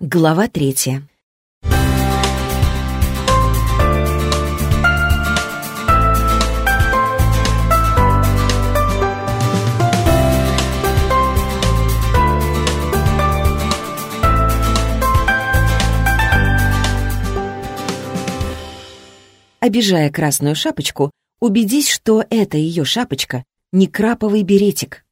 Глава третья. Обижая красную шапочку, убедись, что это ее шапочка, не краповый беретик.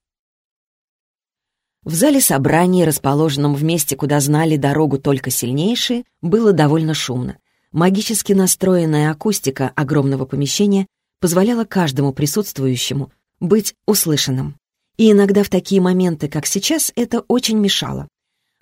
В зале собраний, расположенном в месте, куда знали дорогу только сильнейшие, было довольно шумно. Магически настроенная акустика огромного помещения позволяла каждому присутствующему быть услышанным. И иногда в такие моменты, как сейчас, это очень мешало.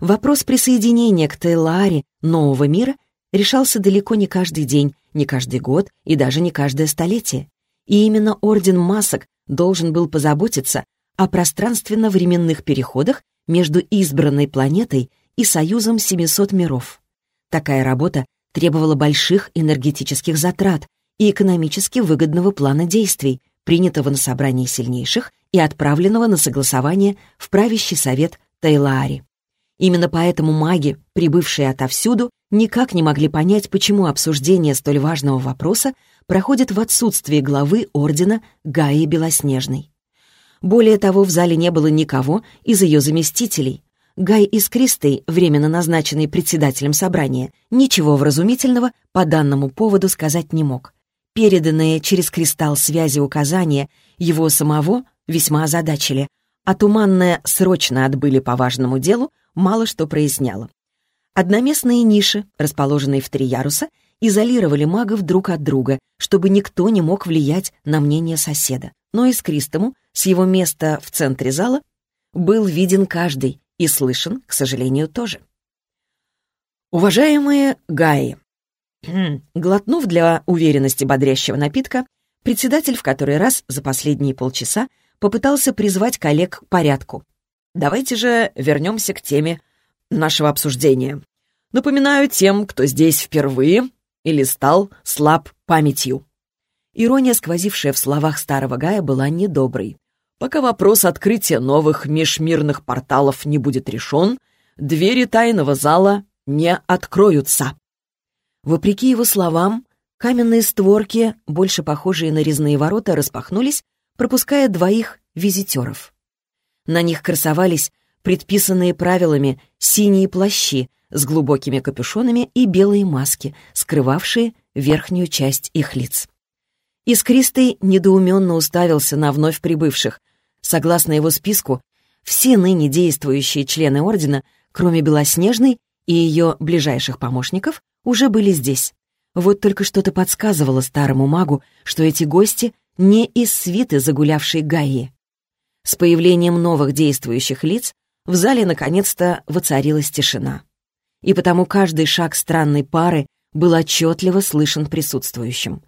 Вопрос присоединения к Тейлааре нового мира решался далеко не каждый день, не каждый год и даже не каждое столетие. И именно Орден Масок должен был позаботиться о пространственно-временных переходах между избранной планетой и союзом 700 миров. Такая работа требовала больших энергетических затрат и экономически выгодного плана действий, принятого на собрании сильнейших и отправленного на согласование в правящий совет Тайлаари. Именно поэтому маги, прибывшие отовсюду, никак не могли понять, почему обсуждение столь важного вопроса проходит в отсутствии главы ордена Гаи Белоснежной. Более того, в зале не было никого из ее заместителей. Гай Искристый, временно назначенный председателем собрания, ничего вразумительного по данному поводу сказать не мог. Переданные через кристалл связи указания его самого весьма озадачили, а туманное «срочно отбыли по важному делу» мало что проясняло. Одноместные ниши, расположенные в три яруса, изолировали магов друг от друга, чтобы никто не мог влиять на мнение соседа. Но и с его места в центре зала был виден каждый и слышен, к сожалению, тоже. Уважаемые Гаи, глотнув для уверенности бодрящего напитка, председатель в который раз за последние полчаса попытался призвать коллег к порядку. Давайте же вернемся к теме нашего обсуждения. Напоминаю тем, кто здесь впервые или стал слаб памятью. Ирония, сквозившая в словах старого Гая, была недоброй. Пока вопрос открытия новых межмирных порталов не будет решен, двери тайного зала не откроются. Вопреки его словам, каменные створки, больше похожие на резные ворота, распахнулись, пропуская двоих визитеров. На них красовались предписанные правилами синие плащи с глубокими капюшонами и белые маски, скрывавшие верхнюю часть их лиц. Искристый недоуменно уставился на вновь прибывших. Согласно его списку, все ныне действующие члены Ордена, кроме Белоснежной и ее ближайших помощников, уже были здесь. Вот только что-то подсказывало старому магу, что эти гости не из свиты загулявшей Гаи. С появлением новых действующих лиц в зале наконец-то воцарилась тишина. И потому каждый шаг странной пары был отчетливо слышен присутствующим.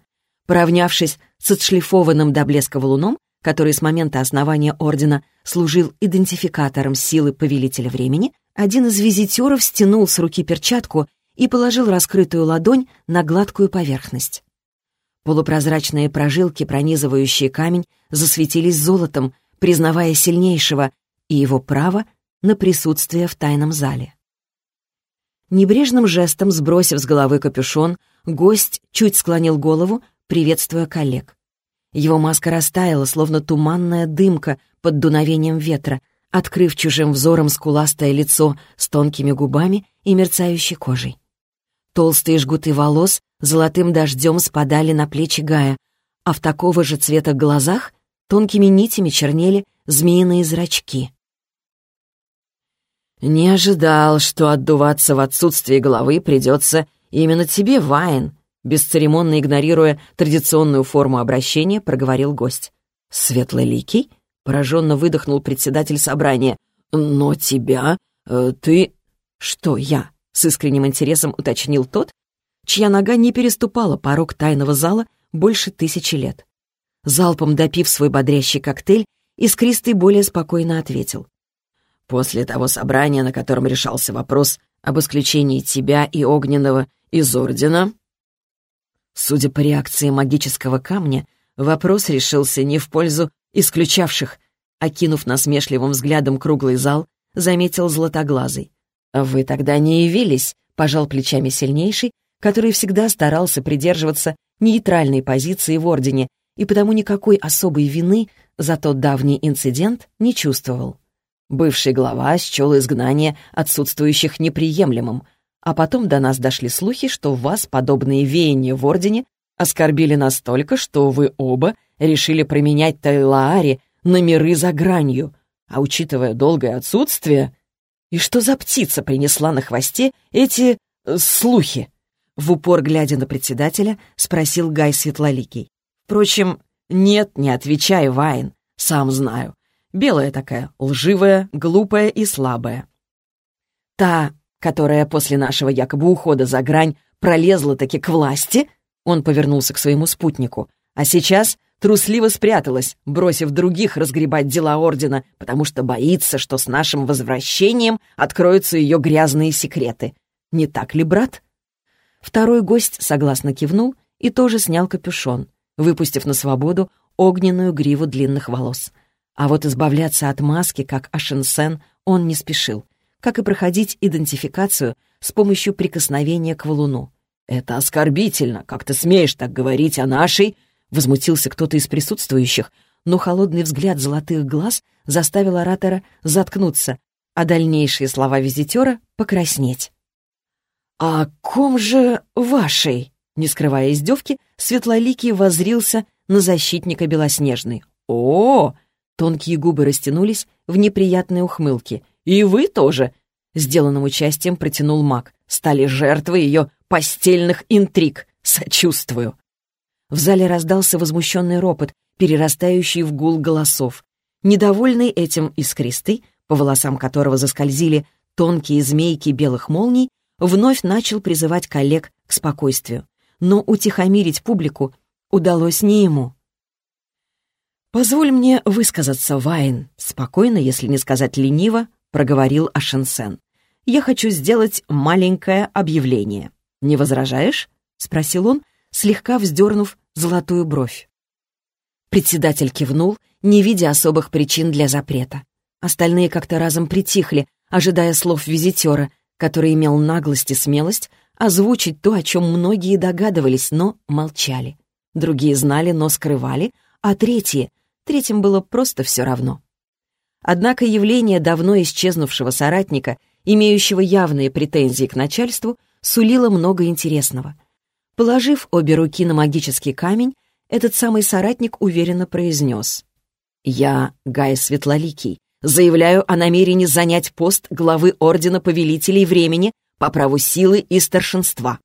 Поравнявшись с отшлифованным до блеска валуном, который с момента основания Ордена служил идентификатором силы Повелителя Времени, один из визитеров стянул с руки перчатку и положил раскрытую ладонь на гладкую поверхность. Полупрозрачные прожилки, пронизывающие камень, засветились золотом, признавая сильнейшего и его право на присутствие в тайном зале. Небрежным жестом, сбросив с головы капюшон, гость чуть склонил голову, приветствуя коллег. Его маска растаяла, словно туманная дымка под дуновением ветра, открыв чужим взором скуластое лицо с тонкими губами и мерцающей кожей. Толстые жгуты волос золотым дождем спадали на плечи Гая, а в такого же цвета глазах тонкими нитями чернели змеиные зрачки. «Не ожидал, что отдуваться в отсутствии головы придется именно тебе, Вайн», бесцеремонно игнорируя традиционную форму обращения, проговорил гость. «Светлоликий?» — пораженно выдохнул председатель собрания. «Но тебя... Э, ты...» «Что я?» — с искренним интересом уточнил тот, чья нога не переступала порог тайного зала больше тысячи лет. Залпом допив свой бодрящий коктейль, Искристый более спокойно ответил. «После того собрания, на котором решался вопрос об исключении тебя и Огненного из Ордена, Судя по реакции магического камня, вопрос решился не в пользу исключавших. Окинув насмешливым взглядом круглый зал, заметил златоглазый. «Вы тогда не явились», — пожал плечами сильнейший, который всегда старался придерживаться нейтральной позиции в Ордене и потому никакой особой вины за тот давний инцидент не чувствовал. Бывший глава счел изгнание отсутствующих неприемлемым, а потом до нас дошли слухи, что вас подобные веяния в Ордене оскорбили настолько, что вы оба решили променять Тайлаари на миры за гранью, а учитывая долгое отсутствие... И что за птица принесла на хвосте эти... Э, слухи? В упор, глядя на председателя, спросил Гай Светлоликий. Впрочем, нет, не отвечай, Вайн, сам знаю. Белая такая, лживая, глупая и слабая. Та, которая после нашего якобы ухода за грань пролезла-таки к власти, он повернулся к своему спутнику, а сейчас трусливо спряталась, бросив других разгребать дела Ордена, потому что боится, что с нашим возвращением откроются ее грязные секреты. Не так ли, брат? Второй гость согласно кивнул и тоже снял капюшон, выпустив на свободу огненную гриву длинных волос. А вот избавляться от маски, как Ашенсен, он не спешил, как и проходить идентификацию с помощью прикосновения к валуну. «Это оскорбительно, как ты смеешь так говорить о нашей...» Возмутился кто-то из присутствующих, но холодный взгляд золотых глаз заставил оратора заткнуться, а дальнейшие слова визитера — покраснеть. «А ком же вашей?» Не скрывая издевки, Светлоликий возрился на защитника Белоснежной. «О!» Тонкие губы растянулись в неприятной ухмылке. «И вы тоже!» Сделанным участием протянул маг. «Стали жертвой ее постельных интриг. Сочувствую!» В зале раздался возмущенный ропот, перерастающий в гул голосов. Недовольный этим искристый, по волосам которого заскользили тонкие змейки белых молний, вновь начал призывать коллег к спокойствию. Но утихомирить публику удалось не ему. «Позволь мне высказаться, Вайн», — спокойно, если не сказать лениво, проговорил Ашенсен. «Я хочу сделать маленькое объявление. Не возражаешь?» — спросил он, слегка вздернув золотую бровь. Председатель кивнул, не видя особых причин для запрета. Остальные как-то разом притихли, ожидая слов визитера, который имел наглость и смелость озвучить то, о чем многие догадывались, но молчали. Другие знали, но скрывали, а третьи, третьим было просто все равно. Однако явление давно исчезнувшего соратника, имеющего явные претензии к начальству, сулило много интересного. Положив обе руки на магический камень, этот самый соратник уверенно произнес. «Я, Гай Светлоликий, заявляю о намерении занять пост главы Ордена Повелителей Времени по праву силы и старшинства».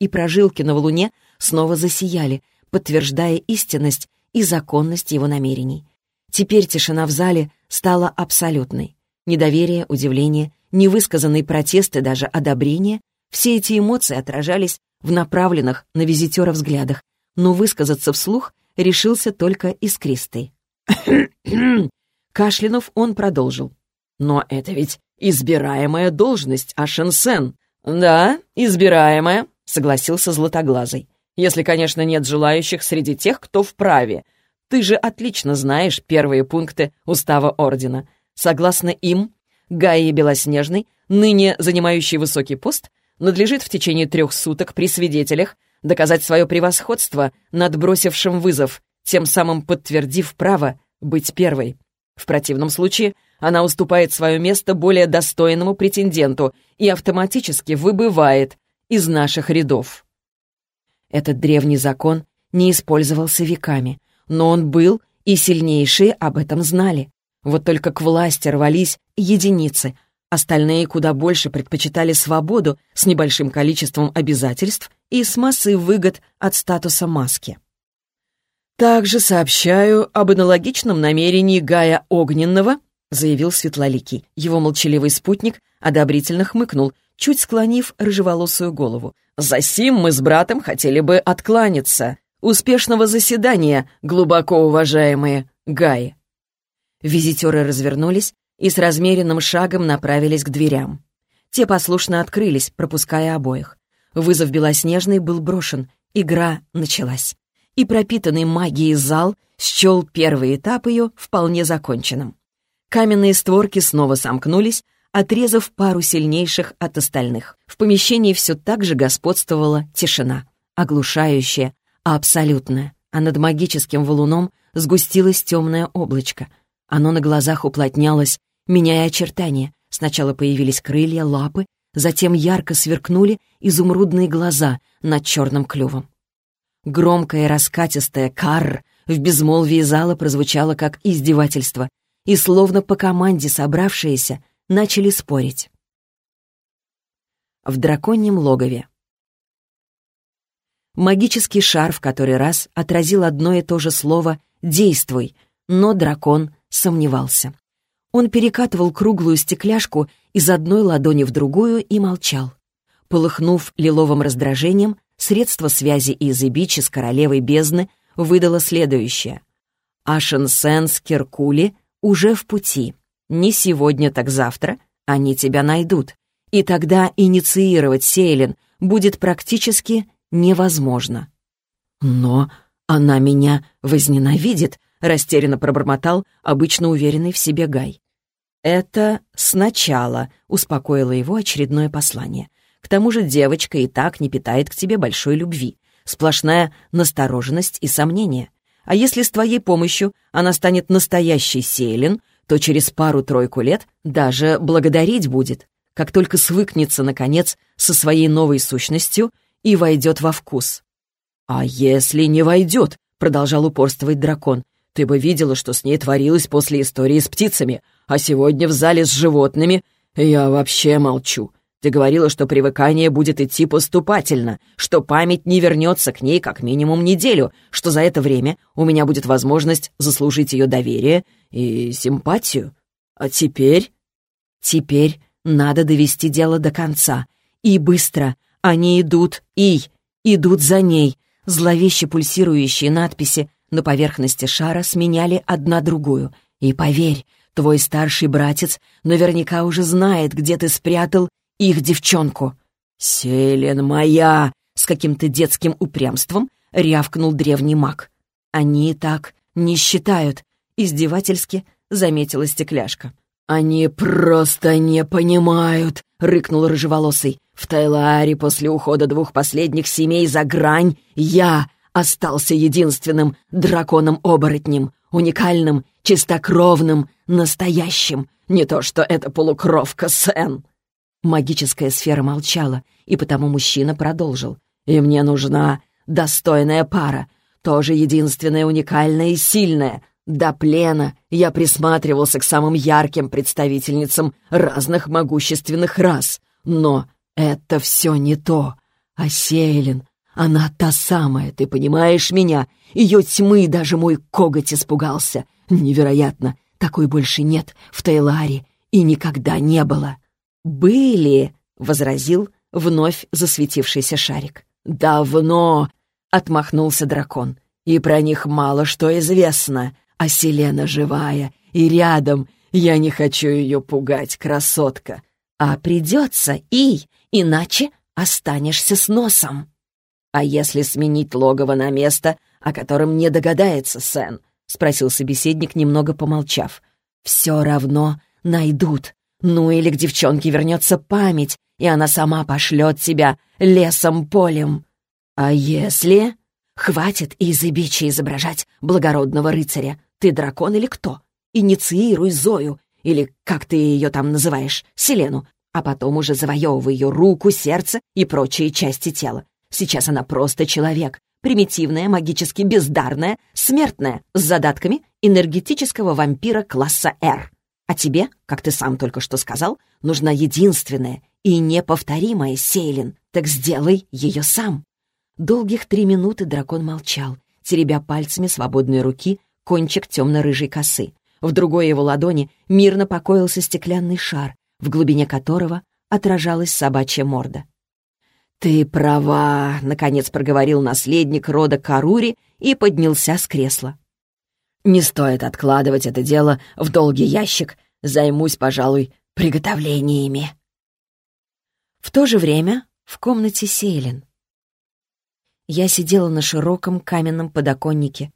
И прожилки на валуне снова засияли, подтверждая истинность и законность его намерений. Теперь тишина в зале стала абсолютной. Недоверие, удивление, невысказанные протесты, даже одобрение — все эти эмоции отражались в направленных на визитера взглядах, но высказаться вслух решился только искристый. Кашлянув, он продолжил. «Но это ведь избираемая должность, Ашенсен». «Да, избираемая», — согласился Златоглазый. «Если, конечно, нет желающих среди тех, кто вправе. Ты же отлично знаешь первые пункты Устава Ордена. Согласно им, Гаи Белоснежный, ныне занимающий высокий пост, надлежит в течение трех суток при свидетелях доказать свое превосходство над бросившим вызов, тем самым подтвердив право быть первой. В противном случае она уступает свое место более достойному претенденту и автоматически выбывает из наших рядов. Этот древний закон не использовался веками, но он был, и сильнейшие об этом знали. Вот только к власти рвались единицы, остальные куда больше предпочитали свободу с небольшим количеством обязательств и с массой выгод от статуса маски. «Также сообщаю об аналогичном намерении Гая Огненного», заявил Светлоликий. Его молчаливый спутник одобрительно хмыкнул, чуть склонив рыжеволосую голову. «Засим мы с братом хотели бы откланяться. Успешного заседания, глубоко уважаемые Гаи!» Визитеры развернулись и с размеренным шагом направились к дверям. Те послушно открылись, пропуская обоих. Вызов Белоснежный был брошен, игра началась и пропитанный магией зал счел первый этап ее вполне законченным. Каменные створки снова сомкнулись, отрезав пару сильнейших от остальных. В помещении все так же господствовала тишина, оглушающая, абсолютная, а над магическим валуном сгустилось темное облачко. Оно на глазах уплотнялось, меняя очертания. Сначала появились крылья, лапы, затем ярко сверкнули изумрудные глаза над черным клювом. Громкое раскатистое «карр» в безмолвии зала прозвучало как издевательство, и словно по команде собравшиеся начали спорить. В драконьем логове. Магический шар в который раз отразил одно и то же слово «действуй», но дракон сомневался. Он перекатывал круглую стекляшку из одной ладони в другую и молчал. Полыхнув лиловым раздражением, средство связи из Ибичи с королевой бездны выдало следующее. Ашенсен Киркули уже в пути. Не сегодня, так завтра они тебя найдут. И тогда инициировать Сейлин будет практически невозможно. «Но она меня возненавидит», — растерянно пробормотал обычно уверенный в себе Гай. «Это сначала», — успокоило его очередное послание. «К тому же девочка и так не питает к тебе большой любви. Сплошная настороженность и сомнения. А если с твоей помощью она станет настоящей Сейлин, то через пару-тройку лет даже благодарить будет, как только свыкнется, наконец, со своей новой сущностью и войдет во вкус. «А если не войдет?» — продолжал упорствовать дракон. «Ты бы видела, что с ней творилось после истории с птицами, а сегодня в зале с животными я вообще молчу. Ты говорила, что привыкание будет идти поступательно, что память не вернется к ней как минимум неделю, что за это время у меня будет возможность заслужить ее доверие и симпатию. А теперь... Теперь надо довести дело до конца. И быстро. Они идут, и идут за ней. Зловеще пульсирующие надписи на поверхности шара сменяли одна другую. И поверь, твой старший братец наверняка уже знает, где ты спрятал их девчонку. «Селен моя!» — с каким-то детским упрямством рявкнул древний маг. «Они так не считают», — издевательски заметила стекляшка. «Они просто не понимают», — рыкнул рыжеволосый. «В Тайлааре после ухода двух последних семей за грань я остался единственным драконом-оборотнем, уникальным, чистокровным, настоящим. Не то что эта полукровка Сен». Магическая сфера молчала, и потому мужчина продолжил. «И мне нужна достойная пара, тоже единственная, уникальная и сильная. До плена я присматривался к самым ярким представительницам разных могущественных рас. Но это все не то. А Сейлин, она та самая, ты понимаешь меня? Ее тьмы даже мой коготь испугался. Невероятно, такой больше нет в Тейларе и никогда не было. «Были», — возразил вновь засветившийся шарик. «Давно», — отмахнулся дракон, — «и про них мало что известно, а Селена живая и рядом, я не хочу ее пугать, красотка. А придется, и, иначе останешься с носом». «А если сменить логово на место, о котором не догадается Сен?» — спросил собеседник, немного помолчав. «Все равно найдут. Ну или к девчонке вернется память, и она сама пошлет тебя лесом-полем. А если... Хватит из Ибичи изображать благородного рыцаря. Ты дракон или кто? Инициируй Зою, или как ты ее там называешь, Селену, а потом уже завоевывай ее руку, сердце и прочие части тела. Сейчас она просто человек, примитивная, магически бездарная, смертная, с задатками энергетического вампира класса «Р». А тебе, как ты сам только что сказал, нужна единственная и неповторимая Сейлин. Так сделай ее сам». Долгих три минуты дракон молчал, теребя пальцами свободной руки кончик темно-рыжей косы. В другой его ладони мирно покоился стеклянный шар, в глубине которого отражалась собачья морда. «Ты права», — наконец проговорил наследник рода Карури и поднялся с кресла. Не стоит откладывать это дело в долгий ящик. Займусь, пожалуй, приготовлениями. В то же время в комнате Сейлин. Я сидела на широком каменном подоконнике,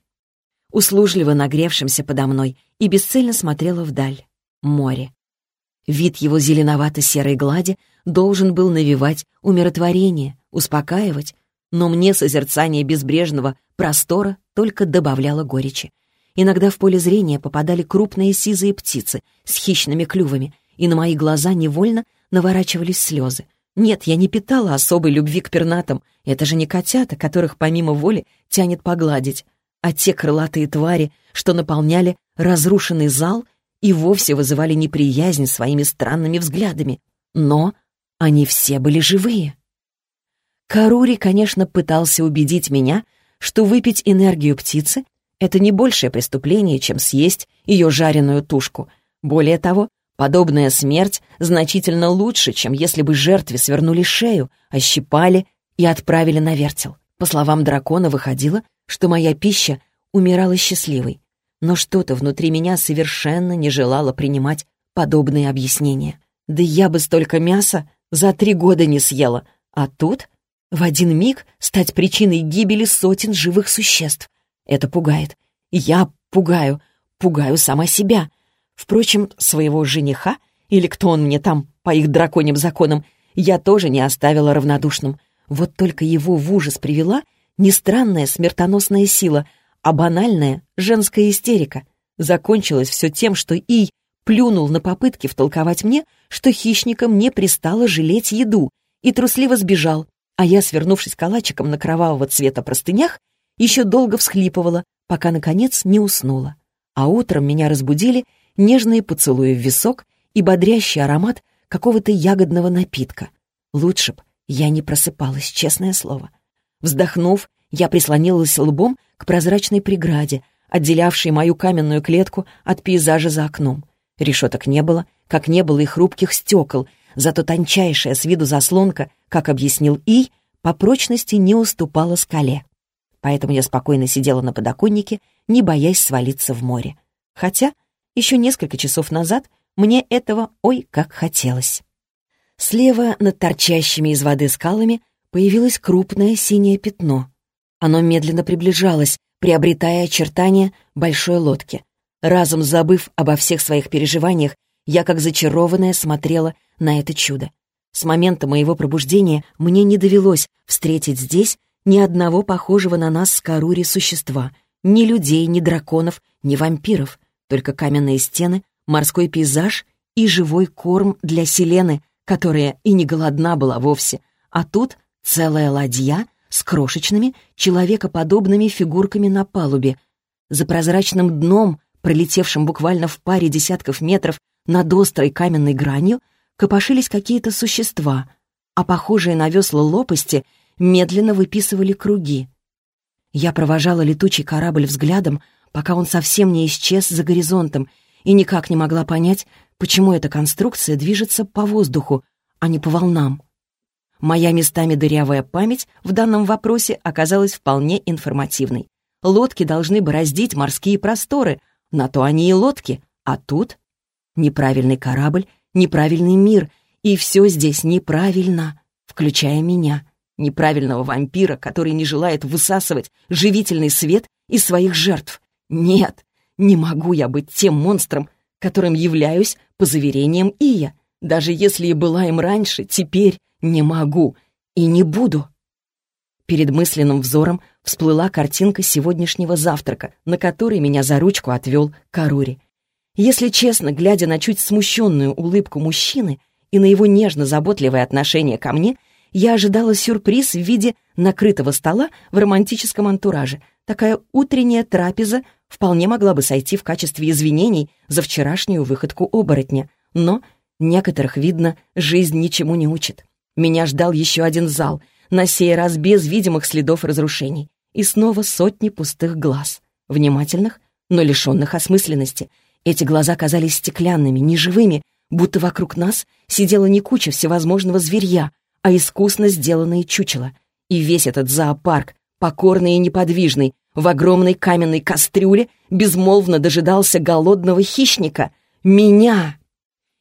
услужливо нагревшемся подо мной, и бесцельно смотрела вдаль. Море. Вид его зеленовато-серой глади должен был навевать умиротворение, успокаивать, но мне созерцание безбрежного простора только добавляло горечи. Иногда в поле зрения попадали крупные сизые птицы с хищными клювами, и на мои глаза невольно наворачивались слезы. Нет, я не питала особой любви к пернатам. Это же не котята, которых помимо воли тянет погладить, а те крылатые твари, что наполняли разрушенный зал и вовсе вызывали неприязнь своими странными взглядами. Но они все были живые. Карури, конечно, пытался убедить меня, что выпить энергию птицы — это не большее преступление, чем съесть ее жареную тушку. Более того, подобная смерть значительно лучше, чем если бы жертве свернули шею, ощипали и отправили на вертел. По словам дракона, выходило, что моя пища умирала счастливой. Но что-то внутри меня совершенно не желало принимать подобные объяснения. Да я бы столько мяса за три года не съела, а тут в один миг стать причиной гибели сотен живых существ. Это пугает. Я пугаю, пугаю сама себя. Впрочем, своего жениха, или кто он мне там, по их драконьим законам, я тоже не оставила равнодушным. Вот только его в ужас привела не странная смертоносная сила, а банальная женская истерика. Закончилось все тем, что Ий плюнул на попытки втолковать мне, что хищникам не пристало жалеть еду, и трусливо сбежал, а я, свернувшись калачиком на кровавого цвета простынях, еще долго всхлипывала, пока, наконец, не уснула. А утром меня разбудили нежные поцелуи в висок и бодрящий аромат какого-то ягодного напитка. Лучше б я не просыпалась, честное слово. Вздохнув, я прислонилась лбом к прозрачной преграде, отделявшей мою каменную клетку от пейзажа за окном. Решеток не было, как не было и хрупких стекол, зато тончайшая с виду заслонка, как объяснил И, по прочности не уступала скале. Поэтому я спокойно сидела на подоконнике, не боясь свалиться в море. Хотя еще несколько часов назад мне этого ой как хотелось. Слева над торчащими из воды скалами появилось крупное синее пятно. Оно медленно приближалось, приобретая очертания большой лодки. Разом забыв обо всех своих переживаниях, я как зачарованная смотрела на это чудо. С момента моего пробуждения мне не довелось встретить здесь ни одного похожего на нас с Карури существа, ни людей, ни драконов, ни вампиров, только каменные стены, морской пейзаж и живой корм для Селены, которая и не голодна была вовсе, а тут целая ладья с крошечными, человекоподобными фигурками на палубе. За прозрачным дном пролетевшим буквально в паре десятков метров над острой каменной гранью, копошились какие-то существа, а похожие на весла лопасти медленно выписывали круги. Я провожала летучий корабль взглядом, пока он совсем не исчез за горизонтом, и никак не могла понять, почему эта конструкция движется по воздуху, а не по волнам. Моя местами дырявая память в данном вопросе оказалась вполне информативной. Лодки должны бороздить морские просторы, на то они и лодки. А тут неправильный корабль, неправильный мир, и все здесь неправильно, включая меня, неправильного вампира, который не желает высасывать живительный свет из своих жертв. Нет, не могу я быть тем монстром, которым являюсь по заверениям Ия. Даже если и была им раньше, теперь не могу и не буду. Перед мысленным взором всплыла картинка сегодняшнего завтрака, на который меня за ручку отвел Карури. Если честно, глядя на чуть смущенную улыбку мужчины и на его нежно-заботливое отношение ко мне, я ожидала сюрприз в виде накрытого стола в романтическом антураже. Такая утренняя трапеза вполне могла бы сойти в качестве извинений за вчерашнюю выходку оборотня. Но некоторых, видно, жизнь ничему не учит. Меня ждал еще один зал — на сей раз без видимых следов разрушений. И снова сотни пустых глаз, внимательных, но лишенных осмысленности. Эти глаза казались стеклянными, неживыми, будто вокруг нас сидела не куча всевозможного зверья, а искусно сделанные чучела. И весь этот зоопарк, покорный и неподвижный, в огромной каменной кастрюле безмолвно дожидался голодного хищника — меня.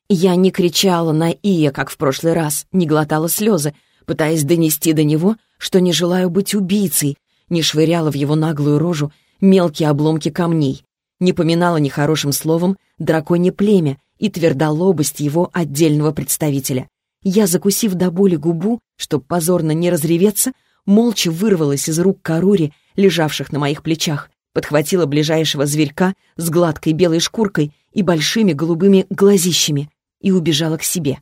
Я не кричала на Ия, как в прошлый раз, не глотала слезы, пытаясь донести до него, что не желаю быть убийцей, не швыряла в его наглую рожу мелкие обломки камней. не поминала нехорошим словом драконье племя и твердолобость его отдельного представителя. Я, закусив до боли губу, чтоб позорно не разреветься, молча вырвалась из рук Карури, лежавших на моих плечах, подхватила ближайшего зверька с гладкой белой шкуркой и большими голубыми глазищами и убежала к себе.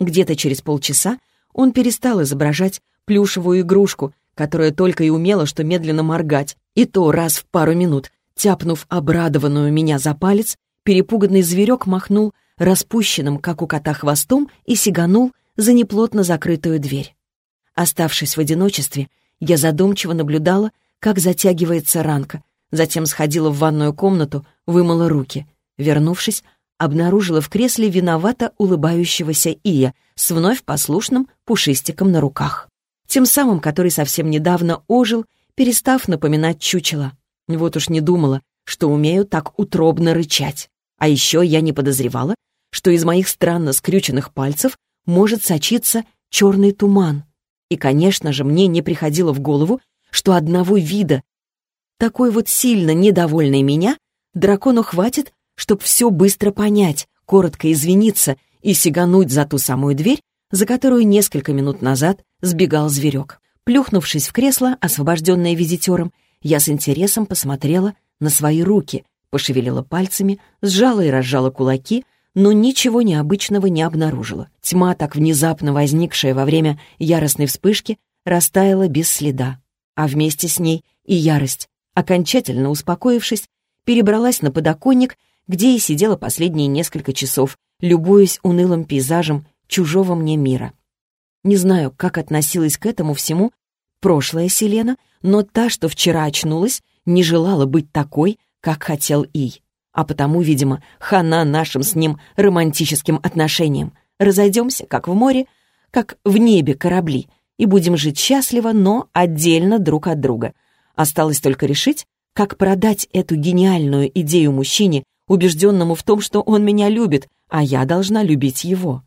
Где-то через полчаса он перестал изображать плюшевую игрушку, которая только и умела что медленно моргать, и то раз в пару минут. Тяпнув обрадованную меня за палец, перепуганный зверек махнул распущенным, как у кота, хвостом и сиганул за неплотно закрытую дверь. Оставшись в одиночестве, я задумчиво наблюдала, как затягивается ранка, затем сходила в ванную комнату, вымыла руки. Вернувшись, обнаружила в кресле виновато улыбающегося Ия с вновь послушным пушистиком на руках. Тем самым, который совсем недавно ожил, перестав напоминать чучело. Вот уж не думала, что умею так утробно рычать. А еще я не подозревала, что из моих странно скрюченных пальцев может сочиться черный туман. И, конечно же, мне не приходило в голову, что одного вида, такой вот сильно недовольный меня, дракону хватит, чтобы все быстро понять, коротко извиниться и сигануть за ту самую дверь, за которую несколько минут назад сбегал зверек. Плюхнувшись в кресло, освобожденное визитером, я с интересом посмотрела на свои руки, пошевелила пальцами, сжала и разжала кулаки, но ничего необычного не обнаружила. Тьма, так внезапно возникшая во время яростной вспышки, растаяла без следа. А вместе с ней и ярость, окончательно успокоившись, перебралась на подоконник, где и сидела последние несколько часов, любуясь унылым пейзажем чужого мне мира. Не знаю, как относилась к этому всему прошлая Селена, но та, что вчера очнулась, не желала быть такой, как хотел Ий. А потому, видимо, хана нашим с ним романтическим отношениям. Разойдемся, как в море, как в небе корабли, и будем жить счастливо, но отдельно друг от друга. Осталось только решить, как продать эту гениальную идею мужчине, убежденному в том, что он меня любит, а я должна любить его.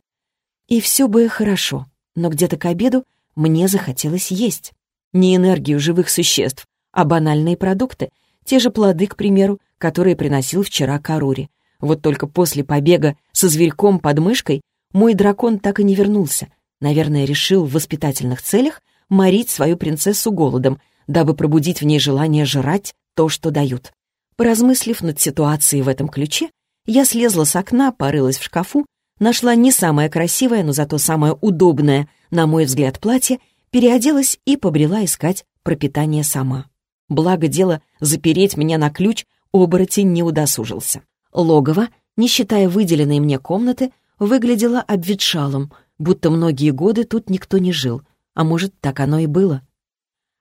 И все бы хорошо, но где-то к обеду мне захотелось есть. Не энергию живых существ, а банальные продукты, те же плоды, к примеру, которые приносил вчера Карури. Вот только после побега со зверьком под мышкой мой дракон так и не вернулся. Наверное, решил в воспитательных целях морить свою принцессу голодом, дабы пробудить в ней желание жрать то, что дают. Поразмыслив над ситуацией в этом ключе, я слезла с окна, порылась в шкафу нашла не самое красивое, но зато самое удобное, на мой взгляд, платье, переоделась и побрела искать пропитание сама. Благо дело, запереть меня на ключ оборотень не удосужился. Логово, не считая выделенной мне комнаты, выглядело обветшалым, будто многие годы тут никто не жил, а может, так оно и было.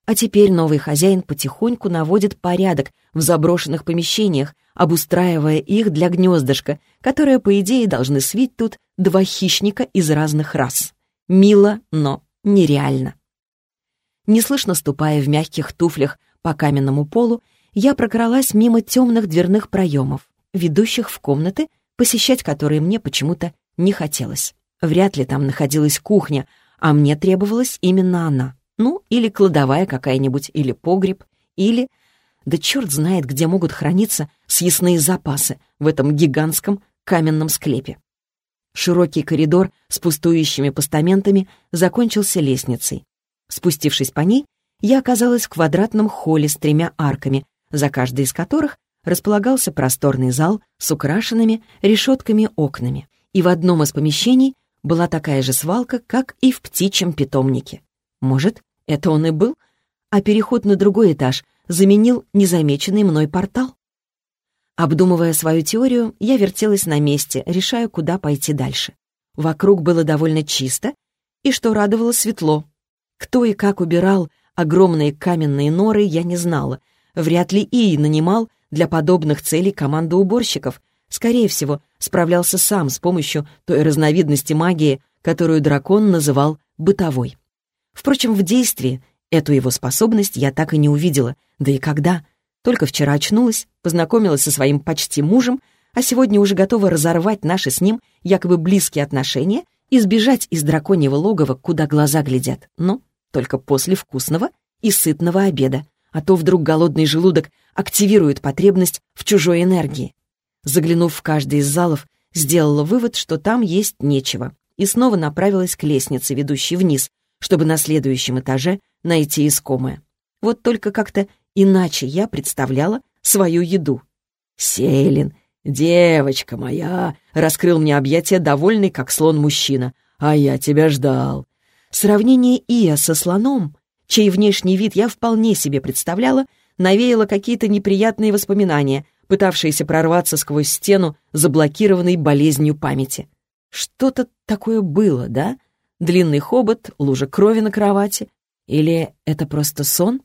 А теперь новый хозяин потихоньку наводит порядок в заброшенных помещениях, обустраивая их для гнездышка, которое, по идее, должны свить тут два хищника из разных рас. Мило, но нереально. Неслышно ступая в мягких туфлях по каменному полу, я прокралась мимо темных дверных проемов, ведущих в комнаты, посещать которые мне почему-то не хотелось. Вряд ли там находилась кухня, а мне требовалась именно она. Ну, или кладовая какая-нибудь, или погреб, или... Да черт знает, где могут храниться съестные запасы в этом гигантском каменном склепе. Широкий коридор с пустующими постаментами закончился лестницей. Спустившись по ней, я оказалась в квадратном холле с тремя арками, за каждой из которых располагался просторный зал с украшенными решетками окнами. И в одном из помещений была такая же свалка, как и в птичьем питомнике. Может, это он и был, а переход на другой этаж заменил незамеченный мной портал? Обдумывая свою теорию, я вертелась на месте, решая, куда пойти дальше. Вокруг было довольно чисто, и, что радовало, светло. Кто и как убирал огромные каменные норы, я не знала. Вряд ли и нанимал для подобных целей команду уборщиков. Скорее всего, справлялся сам с помощью той разновидности магии, которую дракон называл бытовой. Впрочем, в действии эту его способность я так и не увидела. Да и когда? Только вчера очнулась, познакомилась со своим почти мужем, а сегодня уже готова разорвать наши с ним якобы близкие отношения и сбежать из драконьего логова, куда глаза глядят. Но только после вкусного и сытного обеда. а то вдруг голодный желудок активирует потребность в чужой энергии. Заглянув в каждый из залов, сделала вывод, что там есть нечего, и снова направилась к лестнице, ведущей вниз, чтобы на следующем этаже найти искомое. Вот только как-то иначе я представляла свою еду. «Селин, девочка моя!» — раскрыл мне объятия довольный, как слон мужчина. «А я тебя ждал». Сравнение Ия со слоном, чей внешний вид я вполне себе представляла, навеяло какие-то неприятные воспоминания, пытавшиеся прорваться сквозь стену, заблокированной болезнью памяти. Что-то такое было, да? Длинный хобот, лужа крови на кровати. Или это просто сон?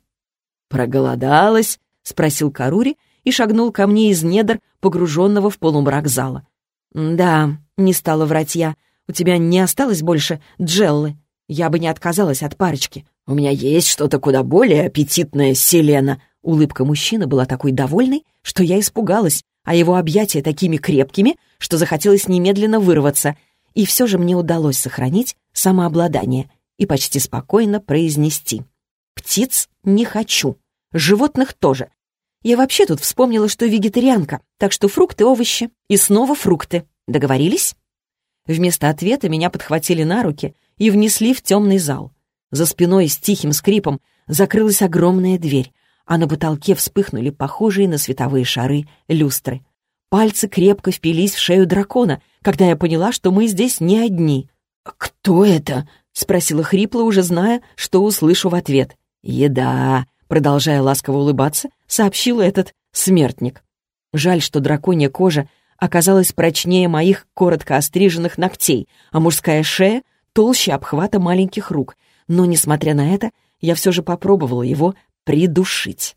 «Проголодалась?» — спросил Карури и шагнул ко мне из недр, погруженного в полумрак зала. «Да», — не стала врать я, — «у тебя не осталось больше джеллы. Я бы не отказалась от парочки. У меня есть что-то куда более аппетитное, Селена». Улыбка мужчины была такой довольной, что я испугалась, а его объятия такими крепкими, что захотелось немедленно вырваться. И все же мне удалось сохранить самообладание и почти спокойно произнести. «Птиц не хочу. Животных тоже. Я вообще тут вспомнила, что вегетарианка, так что фрукты, овощи и снова фрукты. Договорились?» Вместо ответа меня подхватили на руки и внесли в темный зал. За спиной с тихим скрипом закрылась огромная дверь, а на потолке вспыхнули похожие на световые шары люстры. Пальцы крепко впились в шею дракона, когда я поняла, что мы здесь не одни. «Кто это?» — спросила хрипло, уже зная, что услышу в ответ. «Еда!» — продолжая ласково улыбаться, сообщил этот смертник. Жаль, что драконья кожа оказалась прочнее моих коротко остриженных ногтей, а мужская шея толще обхвата маленьких рук. Но, несмотря на это, я все же попробовала его придушить.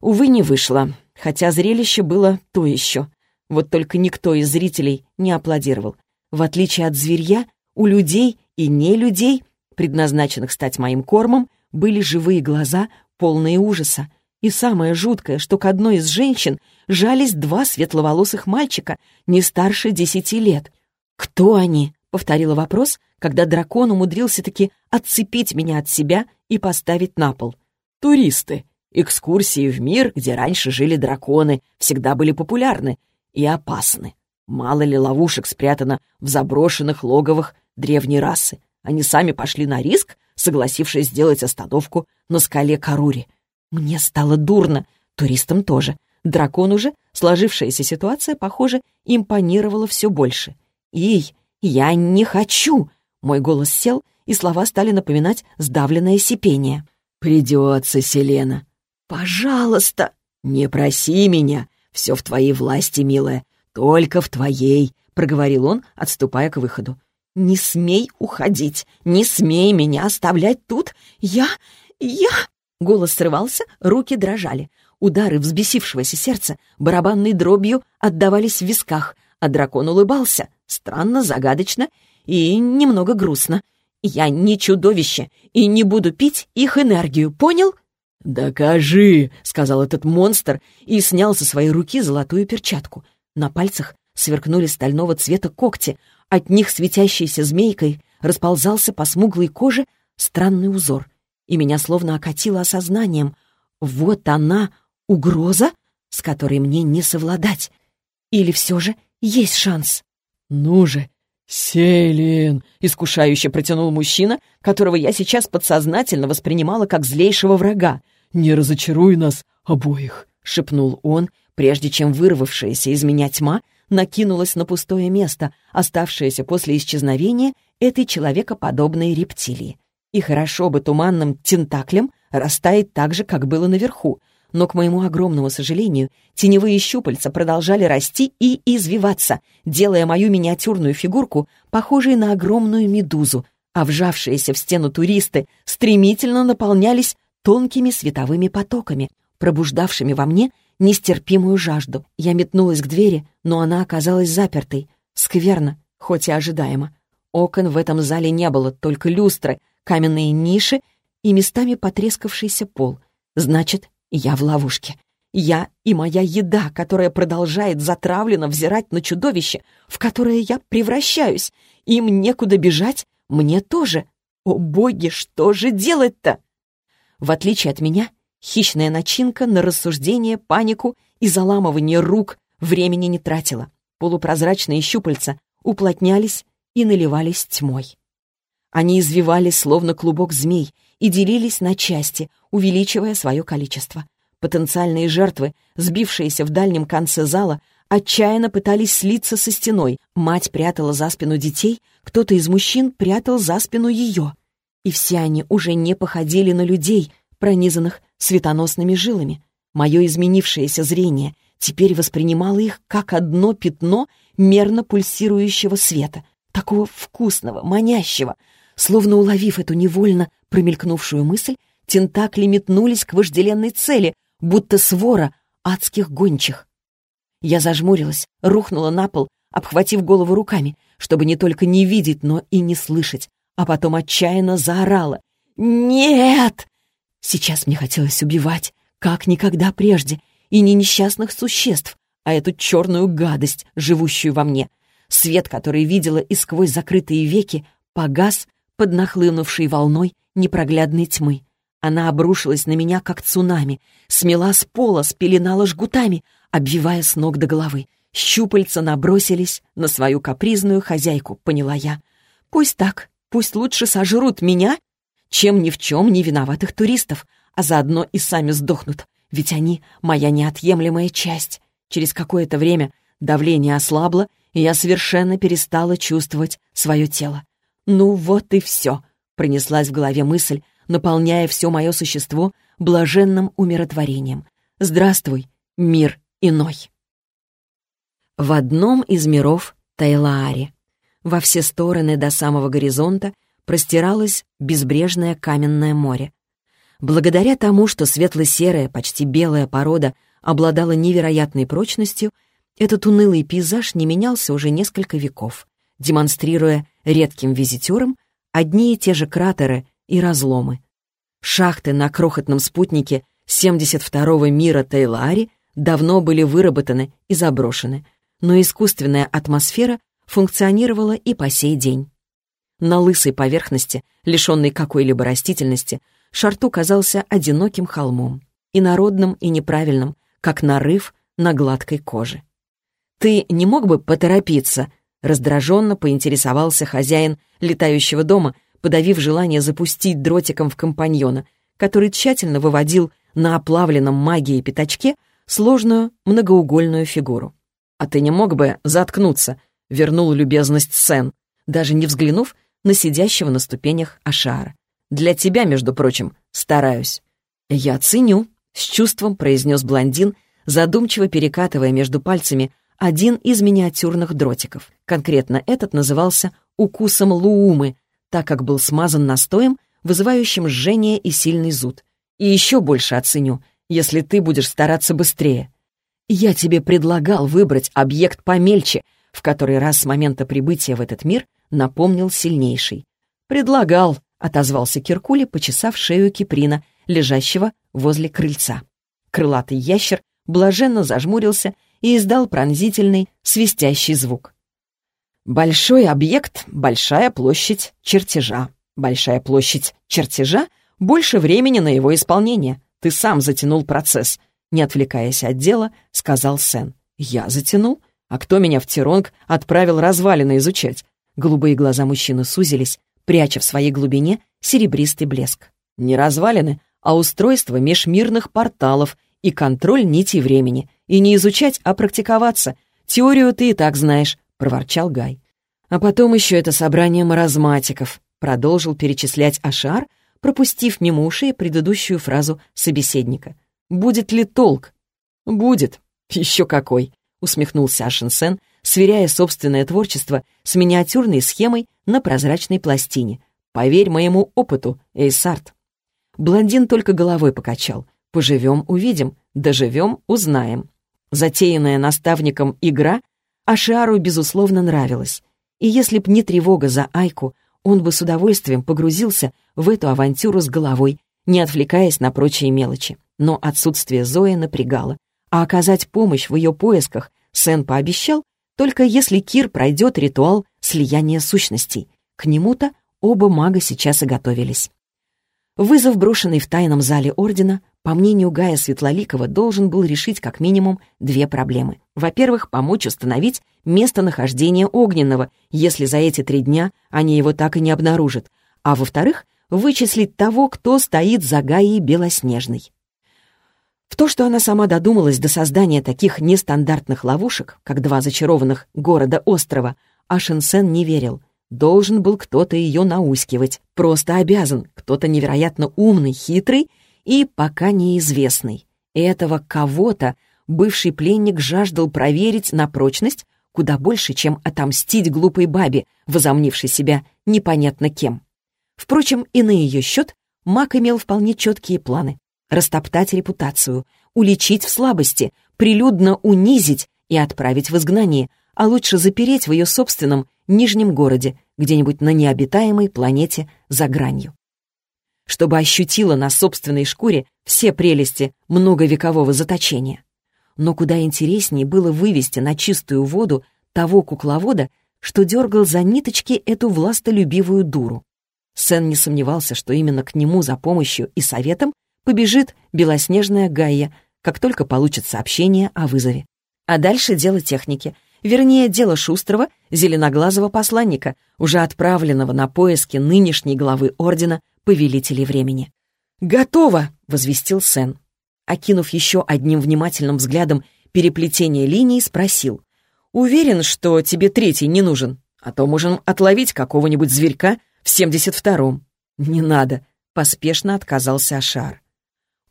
Увы, не вышло, хотя зрелище было то еще. Вот только никто из зрителей не аплодировал. В отличие от зверья, у людей и не людей, предназначенных стать моим кормом, были живые глаза, полные ужаса. И самое жуткое, что к одной из женщин жались два светловолосых мальчика, не старше десяти лет. «Кто они?» — повторила вопрос, когда дракон умудрился-таки отцепить меня от себя и поставить на пол. «Туристы. Экскурсии в мир, где раньше жили драконы, всегда были популярны и опасны. Мало ли ловушек спрятано в заброшенных логовах древней расы. Они сами пошли на риск, согласившись сделать остановку на скале Карури. Мне стало дурно, туристам тоже. Дракону же сложившаяся ситуация, похоже, импонировала все больше. «Эй, я не хочу!» Мой голос сел, и слова стали напоминать сдавленное сипение. «Придется, Селена». «Пожалуйста!» «Не проси меня. Все в твоей власти, милая. Только в твоей», — проговорил он, отступая к выходу. «Не смей уходить! Не смей меня оставлять тут! Я... я...» Голос срывался, руки дрожали. Удары взбесившегося сердца барабанной дробью отдавались в висках, а дракон улыбался, странно, загадочно и немного грустно. «Я не чудовище и не буду пить их энергию, понял?» «Докажи», — сказал этот монстр и снял со своей руки золотую перчатку. На пальцах сверкнули стального цвета когти, от них светящейся змейкой расползался по смуглой коже странный узор, и меня словно окатило осознанием. Вот она, угроза, с которой мне не совладать. Или все же есть шанс? «Ну же, Селин!» — искушающе протянул мужчина, которого я сейчас подсознательно воспринимала как злейшего врага. «Не разочаруй нас обоих!» — шепнул он, прежде чем вырвавшаяся из меня тьма накинулась на пустое место, оставшееся после исчезновения этой человекоподобной рептилии. И хорошо бы туманным тентаклем растаять так же, как было наверху, но, к моему огромному сожалению, теневые щупальца продолжали расти и извиваться, делая мою миниатюрную фигурку похожей на огромную медузу, а вжавшиеся в стену туристы стремительно наполнялись тонкими световыми потоками, пробуждавшими во мне нестерпимую жажду. Я метнулась к двери, но она оказалась запертой. Скверно, хоть и ожидаемо. Окон в этом зале не было, только люстры, каменные ниши и местами потрескавшийся пол. Значит, я в ловушке. Я и моя еда, которая продолжает затравленно взирать на чудовище, в которое я превращаюсь. Им некуда бежать, мне тоже. О боги, что же делать-то? В отличие от меня, Хищная начинка на рассуждение, панику и заламывание рук времени не тратила. Полупрозрачные щупальца уплотнялись и наливались тьмой. Они извивались, словно клубок змей, и делились на части, увеличивая свое количество. Потенциальные жертвы, сбившиеся в дальнем конце зала, отчаянно пытались слиться со стеной. Мать прятала за спину детей, кто-то из мужчин прятал за спину ее. И все они уже не походили на людей, пронизанных светоносными жилами. Мое изменившееся зрение теперь воспринимало их как одно пятно мерно пульсирующего света, такого вкусного, манящего. Словно уловив эту невольно промелькнувшую мысль, тентакли метнулись к вожделенной цели, будто свора адских гончих. Я зажмурилась, рухнула на пол, обхватив голову руками, чтобы не только не видеть, но и не слышать, а потом отчаянно заорала. «Нет!» Сейчас мне хотелось убивать, как никогда прежде, и не несчастных существ, а эту черную гадость, живущую во мне. Свет, который видела и сквозь закрытые веки, погас под нахлынувшей волной непроглядной тьмы. Она обрушилась на меня, как цунами, смела с пола, спеленала жгутами, обвивая с ног до головы. Щупальца набросились на свою капризную хозяйку, поняла я. Пусть так, пусть лучше сожрут меня, чем ни в чем не виноватых туристов, а заодно и сами сдохнут, ведь они — моя неотъемлемая часть. Через какое-то время давление ослабло, и я совершенно перестала чувствовать свое тело. «Ну вот и все», — пронеслась в голове мысль, наполняя все мое существо блаженным умиротворением. «Здравствуй, мир иной!» В одном из миров Тайлаари во все стороны до самого горизонта простиралось безбрежное каменное море. Благодаря тому, что светло-серая, почти белая порода обладала невероятной прочностью, этот унылый пейзаж не менялся уже несколько веков, демонстрируя редким визитерам одни и те же кратеры и разломы. Шахты на крохотном спутнике 72-го мира Тейлаари давно были выработаны и заброшены, но искусственная атмосфера функционировала и по сей день. На лысой поверхности, лишенной какой-либо растительности, Шарту казался одиноким холмом, инородным и неправильным, как нарыв на гладкой коже. «Ты не мог бы поторопиться?» — раздраженно поинтересовался хозяин летающего дома, подавив желание запустить дротиком в компаньона, который тщательно выводил на оплавленном магией пятачке сложную многоугольную фигуру. «А ты не мог бы заткнуться?» — вернул любезность Сен, даже не взглянув на сидящего на ступенях Ашара. «Для тебя, между прочим, стараюсь». «Я ценю», — с чувством произнес блондин, задумчиво перекатывая между пальцами один из миниатюрных дротиков. Конкретно этот назывался «укусом луумы», так как был смазан настоем, вызывающим жжение и сильный зуд. И еще больше оценю, если ты будешь стараться быстрее. Я тебе предлагал выбрать объект помельче, в который раз с момента прибытия в этот мир напомнил сильнейший. «Предлагал», — отозвался Киркули, почесав шею Киприна, лежащего возле крыльца. Крылатый ящер блаженно зажмурился и издал пронзительный, свистящий звук. Большой объект — большая площадь чертежа. Большая площадь чертежа — больше времени на его исполнение. Ты сам затянул процесс. Не отвлекаясь от дела, сказал Сен. Я затянул? А кто меня в Тиронг отправил развалины изучать? Голубые глаза мужчины сузились, пряча в своей глубине серебристый блеск. Не развалины, а устройство межмирных порталов и контроль нитей времени. И не изучать, а практиковаться. Теорию ты и так знаешь. — проворчал Гай. «А потом еще это собрание маразматиков», — продолжил перечислять Ашар, пропустив мимо ушей предыдущую фразу собеседника. «Будет ли толк?» «Будет. Еще какой», — усмехнулся Ашинсен, сверяя собственное творчество с миниатюрной схемой на прозрачной пластине. «Поверь моему опыту, Эйсарт». Блондин только головой покачал. «Поживем — увидим, доживем — узнаем». Затеянная наставником игра Ашиару, безусловно, нравилось. И если б не тревога за Айку, он бы с удовольствием погрузился в эту авантюру с головой, не отвлекаясь на прочие мелочи. Но отсутствие Зои напрягало, а оказать помощь в ее поисках Сен пообещал, только если Кир пройдет ритуал слияния сущностей. К нему-то оба мага сейчас и готовились. Вызов, брошенный в тайном зале Ордена, по мнению Гая Светлоликова, должен был решить как минимум две проблемы. Во-первых, помочь установить местонахождение Огненного, если за эти три дня они его так и не обнаружат. А во-вторых, вычислить того, кто стоит за Гаей Белоснежной. В то, что она сама додумалась до создания таких нестандартных ловушек, как два зачарованных города-острова, Ашенсен не верил. Должен был кто-то ее наускивать, просто обязан, кто-то невероятно умный, хитрый и пока неизвестный. Этого кого-то бывший пленник жаждал проверить на прочность куда больше, чем отомстить глупой бабе, возомнившей себя непонятно кем. Впрочем, и на ее счет Мак имел вполне четкие планы. Растоптать репутацию, уличить в слабости, прилюдно унизить и отправить в изгнание, а лучше запереть в ее собственном нижнем городе, где-нибудь на необитаемой планете за гранью. Чтобы ощутила на собственной шкуре все прелести многовекового заточения. Но куда интереснее было вывести на чистую воду того кукловода, что дергал за ниточки эту властолюбивую дуру. Сен не сомневался, что именно к нему за помощью и советом побежит белоснежная Гайя, как только получит сообщение о вызове. А дальше дело техники, вернее, дело шустрого, зеленоглазого посланника, уже отправленного на поиски нынешней главы Ордена Повелителей Времени. «Готово!» — возвестил Сен. Окинув еще одним внимательным взглядом переплетение линий, спросил. «Уверен, что тебе третий не нужен, а то можем отловить какого-нибудь зверька в 72-м». «Не надо», — поспешно отказался Ашар.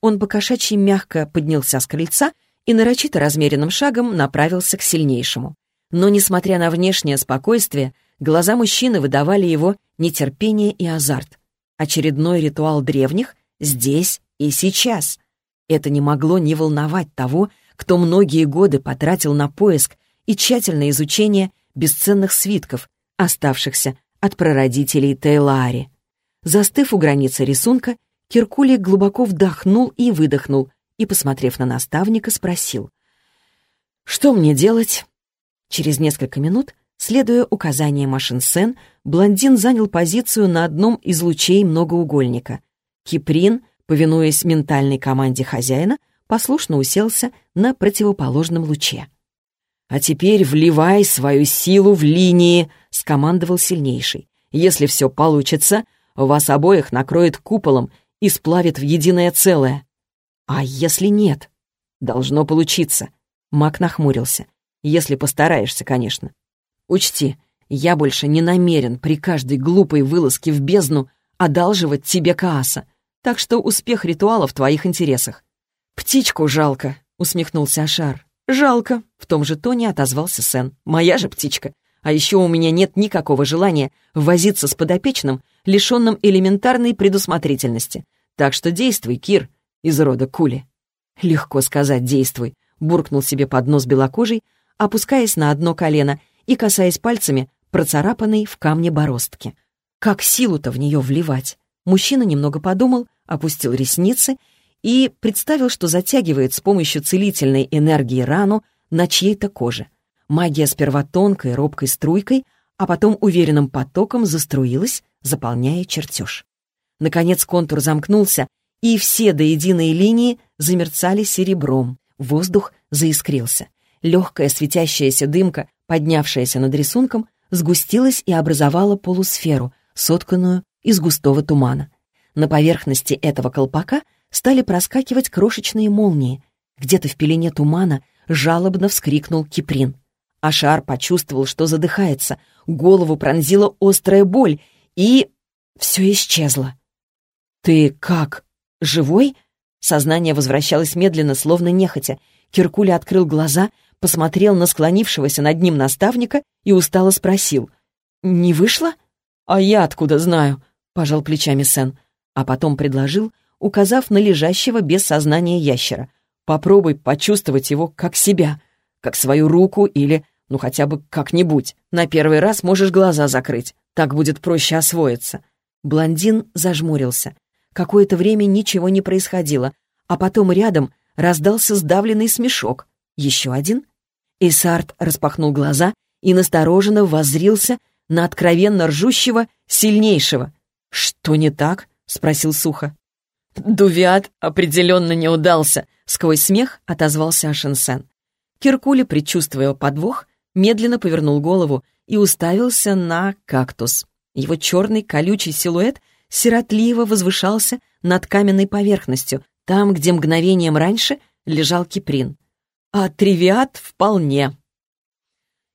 Он покошачьи мягко поднялся с крыльца и нарочито размеренным шагом направился к сильнейшему. Но, несмотря на внешнее спокойствие, глаза мужчины выдавали его нетерпение и азарт. Очередной ритуал древних здесь и сейчас. Это не могло не волновать того, кто многие годы потратил на поиск и тщательное изучение бесценных свитков, оставшихся от прародителей Тейлаари. Застыв у границы рисунка, Киркулий глубоко вдохнул и выдохнул, и, посмотрев на наставника, спросил. «Что мне делать?» Через несколько минут, следуя указаниям Машинсен, блондин занял позицию на одном из лучей многоугольника. Киприн, повинуясь ментальной команде хозяина, послушно уселся на противоположном луче. «А теперь вливай свою силу в линии», — скомандовал сильнейший. «Если все получится, вас обоих накроет куполом и сплавит в единое целое. А если нет? Должно получиться. Мак нахмурился. Если постараешься, конечно. Учти, я больше не намерен при каждой глупой вылазке в бездну одалживать тебе Кааса, так что успех ритуала в твоих интересах. «Птичку жалко», — усмехнулся Ашар. «Жалко», — в том же тоне отозвался Сен. «Моя же птичка. А еще у меня нет никакого желания возиться с подопечным, лишенным элементарной предусмотрительности. Так что действуй, Кир, из рода Кули». «Легко сказать «действуй», — буркнул себе под нос белокожий, опускаясь на одно колено и касаясь пальцами процарапанной в камне бороздки. Как силу-то в нее вливать? Мужчина немного подумал, опустил ресницы и представил, что затягивает с помощью целительной энергии рану на чьей-то коже. Магия сперва тонкой, робкой струйкой, а потом уверенным потоком заструилась, заполняя чертеж. Наконец контур замкнулся, и все до единой линии замерцали серебром. Воздух заискрился. Легкая светящаяся дымка, поднявшаяся над рисунком, сгустилась и образовала полусферу, сотканную из густого тумана. На поверхности этого колпака стали проскакивать крошечные молнии. Где-то в пелене тумана жалобно вскрикнул Киприн. Ашар почувствовал, что задыхается, голову пронзила острая боль, и... все исчезло. «Ты как? Живой?» Сознание возвращалось медленно, словно нехотя. Киркуля открыл глаза, посмотрел на склонившегося над ним наставника и устало спросил. «Не вышло?» «А я откуда знаю?» — пожал плечами Сен, а потом предложил, указав на лежащего без сознания ящера. «Попробуй почувствовать его как себя, как свою руку или, ну хотя бы как-нибудь. На первый раз можешь глаза закрыть, так будет проще освоиться». Блондин зажмурился. Какое-то время ничего не происходило, а потом рядом раздался сдавленный смешок. Еще один? Исарт распахнул глаза и настороженно воззрился на откровенно ржущего сильнейшего. «Что не так?» — спросил сухо. «Дувиат определенно не удался», — сквозь смех отозвался Ашенсен. Киркули, предчувствуя подвох, медленно повернул голову и уставился на кактус. Его черный колючий силуэт сиротливо возвышался над каменной поверхностью, там, где мгновением раньше лежал Киприн. А тривиат вполне.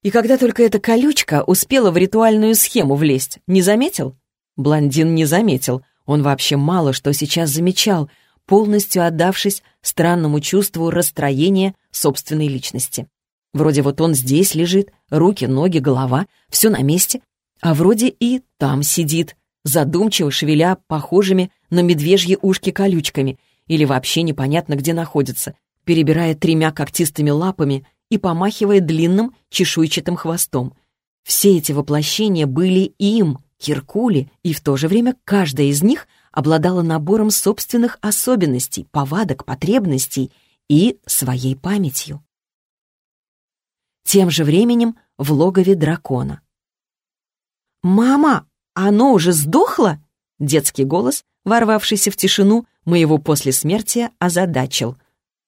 И когда только эта колючка успела в ритуальную схему влезть, не заметил? Блондин не заметил. Он вообще мало что сейчас замечал, полностью отдавшись странному чувству расстроения собственной личности. Вроде вот он здесь лежит, руки, ноги, голова, все на месте, а вроде и там сидит, задумчиво шевеля похожими на медвежьи ушки колючками или вообще непонятно где находится, перебирая тремя когтистыми лапами и помахивая длинным чешуйчатым хвостом. Все эти воплощения были им, Киркули, и в то же время каждая из них обладала набором собственных особенностей, повадок, потребностей и своей памятью. Тем же временем в логове дракона. «Мама, оно уже сдохло?» Детский голос, ворвавшийся в тишину, моего послесмертия озадачил.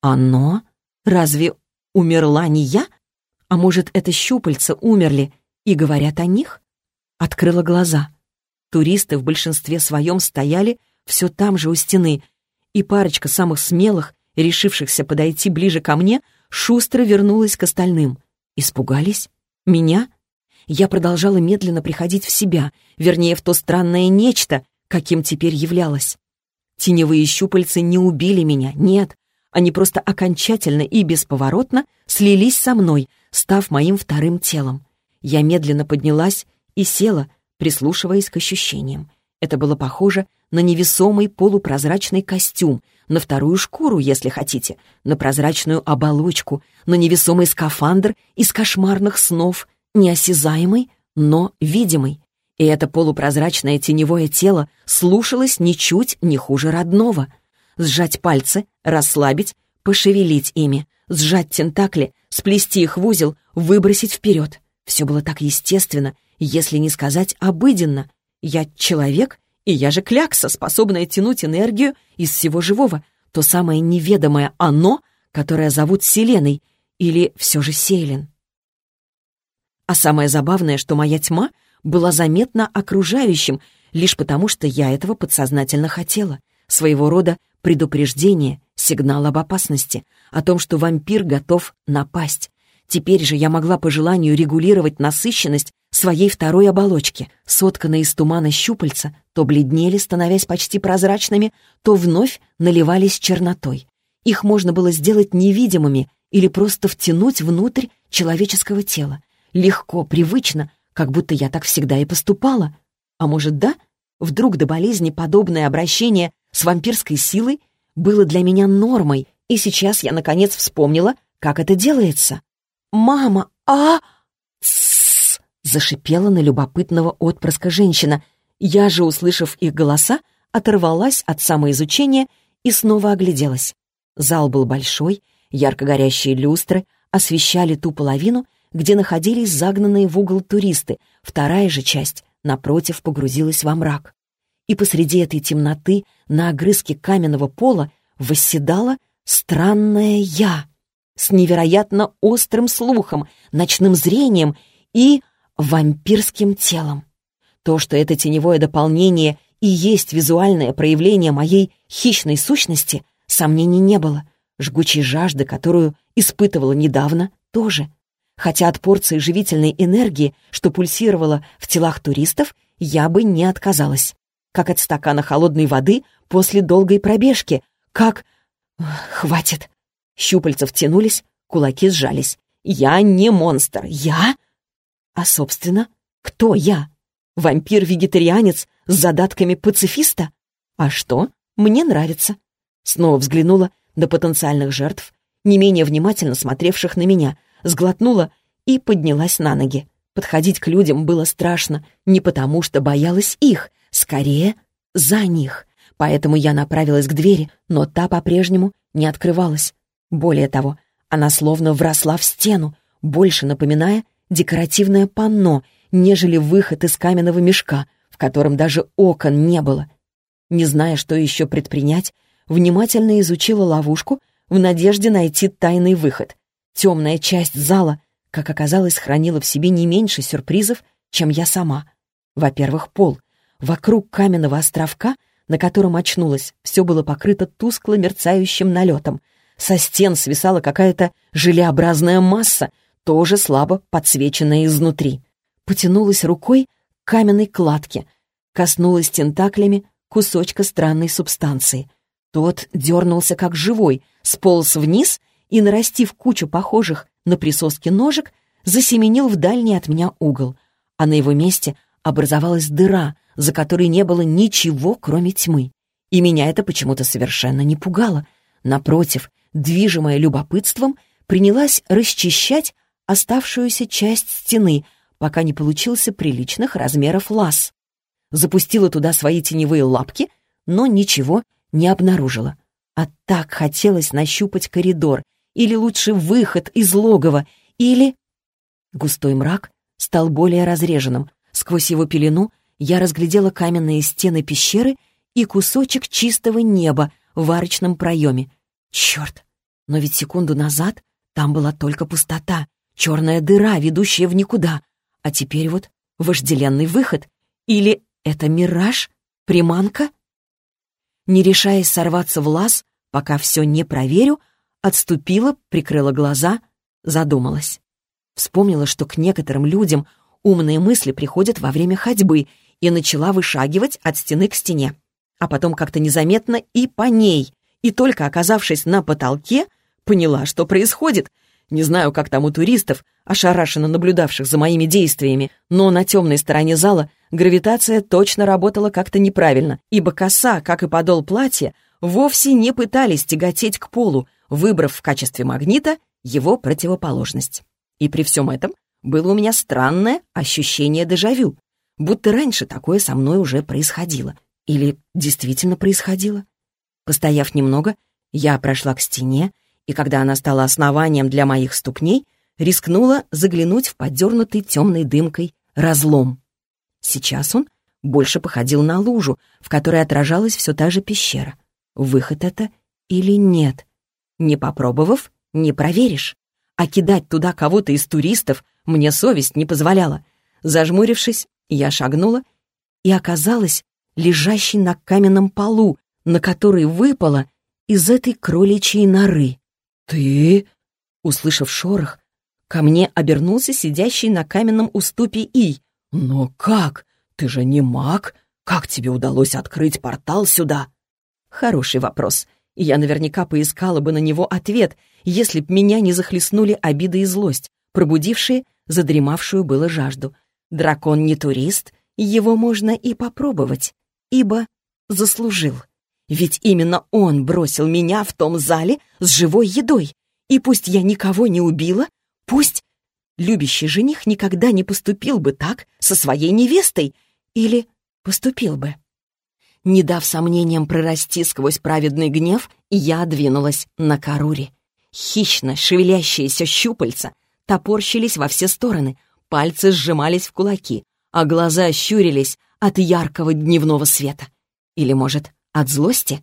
«Оно? Разве умерла не я? А может, это щупальца умерли и говорят о них?» Открыла глаза. Туристы в большинстве своем стояли все там же у стены, и парочка самых смелых, решившихся подойти ближе ко мне, шустро вернулась к остальным. Испугались? Меня? я продолжала медленно приходить в себя, вернее, в то странное нечто, каким теперь являлась. Теневые щупальцы не убили меня, нет. Они просто окончательно и бесповоротно слились со мной, став моим вторым телом. Я медленно поднялась и села, прислушиваясь к ощущениям. Это было похоже на невесомый полупрозрачный костюм, на вторую шкуру, если хотите, на прозрачную оболочку, на невесомый скафандр из кошмарных снов — неосязаемый, но видимый. И это полупрозрачное теневое тело слушалось ничуть не хуже родного. Сжать пальцы, расслабить, пошевелить ими, сжать тентакли, сплести их в узел, выбросить вперед. Все было так естественно, если не сказать обыденно. Я человек, и я же клякса, способная тянуть энергию из всего живого, то самое неведомое «оно», которое зовут Селеной, или все же Сейлен. А самое забавное, что моя тьма была заметна окружающим, лишь потому, что я этого подсознательно хотела. Своего рода предупреждение, сигнал об опасности, о том, что вампир готов напасть. Теперь же я могла по желанию регулировать насыщенность своей второй оболочки. Сотканные из тумана щупальца то бледнели, становясь почти прозрачными, то вновь наливались чернотой. Их можно было сделать невидимыми или просто втянуть внутрь человеческого тела. Легко, привычно, как будто я так всегда и поступала. А может, да? Вдруг до болезни подобное обращение с вампирской силой было для меня нормой, и сейчас я, наконец, вспомнила, как это делается. «Мама, а...» «Тссс!» — зашипела на любопытного отпрыска женщина. Я же, услышав их голоса, оторвалась от самоизучения и снова огляделась. Зал был большой, ярко горящие люстры освещали ту половину, где находились загнанные в угол туристы, вторая же часть, напротив, погрузилась во мрак. И посреди этой темноты на огрызке каменного пола восседала странная я с невероятно острым слухом, ночным зрением и вампирским телом. То, что это теневое дополнение и есть визуальное проявление моей хищной сущности, сомнений не было. Жгучей жажды, которую испытывала недавно, тоже — хотя от порции живительной энергии, что пульсировала в телах туристов, я бы не отказалась. Как от стакана холодной воды после долгой пробежки. Как... Хватит. Щупальца втянулись, кулаки сжались. Я не монстр. Я... А, собственно, кто я? Вампир-вегетарианец с задатками пацифиста? А что? Мне нравится. Снова взглянула на потенциальных жертв, не менее внимательно смотревших на меня — сглотнула и поднялась на ноги. Подходить к людям было страшно, не потому что боялась их, скорее за них. Поэтому я направилась к двери, но та по-прежнему не открывалась. Более того, она словно вросла в стену, больше напоминая декоративное панно, нежели выход из каменного мешка, в котором даже окон не было. Не зная, что еще предпринять, внимательно изучила ловушку в надежде найти тайный выход. Темная часть зала, как оказалось, хранила в себе не меньше сюрпризов, чем я сама. Во-первых, пол. Вокруг каменного островка, на котором очнулась, все было покрыто тускло мерцающим налетом. Со стен свисала какая-то желеобразная масса, тоже слабо подсвеченная изнутри. Потянулась рукой к каменной кладке, коснулась тентаклями кусочка странной субстанции. Тот дернулся как живой, сполз вниз и, нарастив кучу похожих на присоски ножек, засеменил в дальний от меня угол, а на его месте образовалась дыра, за которой не было ничего, кроме тьмы. И меня это почему-то совершенно не пугало. Напротив, движимая любопытством, принялась расчищать оставшуюся часть стены, пока не получился приличных размеров лаз. Запустила туда свои теневые лапки, но ничего не обнаружила. А так хотелось нащупать коридор, или лучше выход из логова, или... Густой мрак стал более разреженным. Сквозь его пелену я разглядела каменные стены пещеры и кусочек чистого неба в арочном проеме. Черт! Но ведь секунду назад там была только пустота, черная дыра, ведущая в никуда. А теперь вот вожделенный выход. Или это мираж? Приманка? Не решаясь сорваться в лаз, пока все не проверю, отступила, прикрыла глаза, задумалась. Вспомнила, что к некоторым людям умные мысли приходят во время ходьбы, и начала вышагивать от стены к стене. А потом как-то незаметно и по ней. И только оказавшись на потолке, поняла, что происходит. Не знаю, как там у туристов, ошарашенно наблюдавших за моими действиями, но на темной стороне зала гравитация точно работала как-то неправильно, ибо коса, как и подол платья, вовсе не пытались тяготеть к полу, выбрав в качестве магнита его противоположность. И при всем этом было у меня странное ощущение дежавю, будто раньше такое со мной уже происходило. Или действительно происходило. Постояв немного, я прошла к стене, и когда она стала основанием для моих ступней, рискнула заглянуть в подернутый темной дымкой разлом. Сейчас он больше походил на лужу, в которой отражалась все та же пещера. Выход это или нет? Не попробовав, не проверишь. А кидать туда кого-то из туристов мне совесть не позволяла. Зажмурившись, я шагнула и оказалась лежащей на каменном полу, на который выпала из этой кроличьей норы. «Ты?» Услышав шорох, ко мне обернулся сидящий на каменном уступе Ий. «Но как? Ты же не маг. Как тебе удалось открыть портал сюда?» Хороший вопрос я наверняка поискала бы на него ответ, если б меня не захлестнули обида и злость, пробудившие задремавшую было жажду. Дракон не турист, его можно и попробовать, ибо заслужил. Ведь именно он бросил меня в том зале с живой едой. И пусть я никого не убила, пусть любящий жених никогда не поступил бы так со своей невестой. Или поступил бы. Не дав сомнениям прорасти сквозь праведный гнев, я двинулась на Карури. Хищно шевелящиеся щупальца топорщились во все стороны, пальцы сжимались в кулаки, а глаза щурились от яркого дневного света. Или, может, от злости?